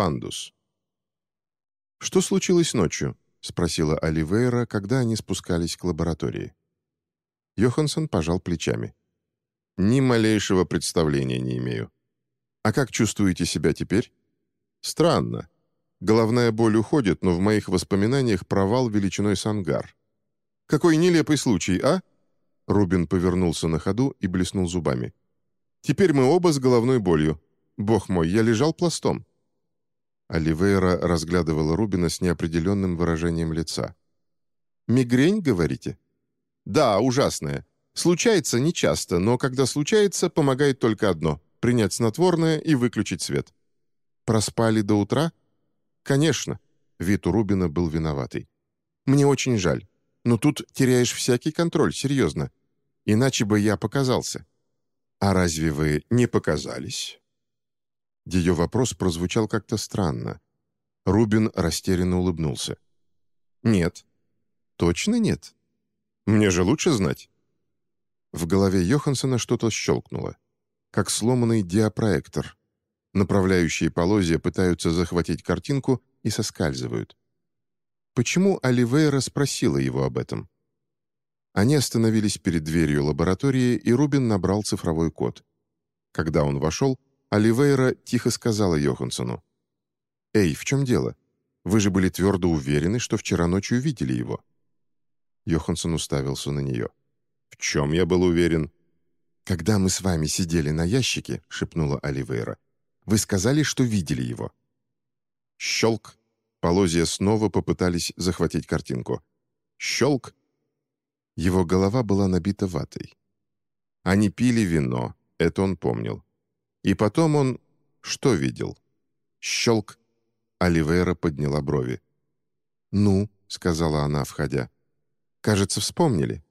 Пандус. «Что случилось ночью?» — спросила Оливейра, когда они спускались к лаборатории. Йоханссон пожал плечами. «Ни малейшего представления не имею. А как чувствуете себя теперь?» «Странно. Головная боль уходит, но в моих воспоминаниях провал величиной с ангар. Какой нелепый случай, а?» Рубин повернулся на ходу и блеснул зубами. «Теперь мы оба с головной болью. Бог мой, я лежал пластом». Оливейра разглядывала Рубина с неопределенным выражением лица. «Мигрень, говорите?» «Да, ужасная. Случается нечасто, но когда случается, помогает только одно — принять снотворное и выключить свет». «Проспали до утра?» «Конечно». Вид у Рубина был виноватый. «Мне очень жаль. Но тут теряешь всякий контроль, серьезно. Иначе бы я показался». «А разве вы не показались?» Ее вопрос прозвучал как-то странно. Рубин растерянно улыбнулся. «Нет». «Точно нет? Мне же лучше знать». В голове Йохансона что-то щелкнуло. Как сломанный диапроектор. Направляющие полозья пытаются захватить картинку и соскальзывают. Почему Оливейра спросила его об этом? Они остановились перед дверью лаборатории, и Рубин набрал цифровой код. Когда он вошел, Оливейра тихо сказала Йоханссону. «Эй, в чем дело? Вы же были твердо уверены, что вчера ночью видели его». Йоханссон уставился на нее. «В чем я был уверен?» «Когда мы с вами сидели на ящике», — шепнула Оливейра, «вы сказали, что видели его». Щелк. Полозья снова попытались захватить картинку. Щелк. Его голова была набита ватой. Они пили вино, это он помнил. И потом он... Что видел? Щелк. Оливейра подняла брови. «Ну», — сказала она, входя. «Кажется, вспомнили».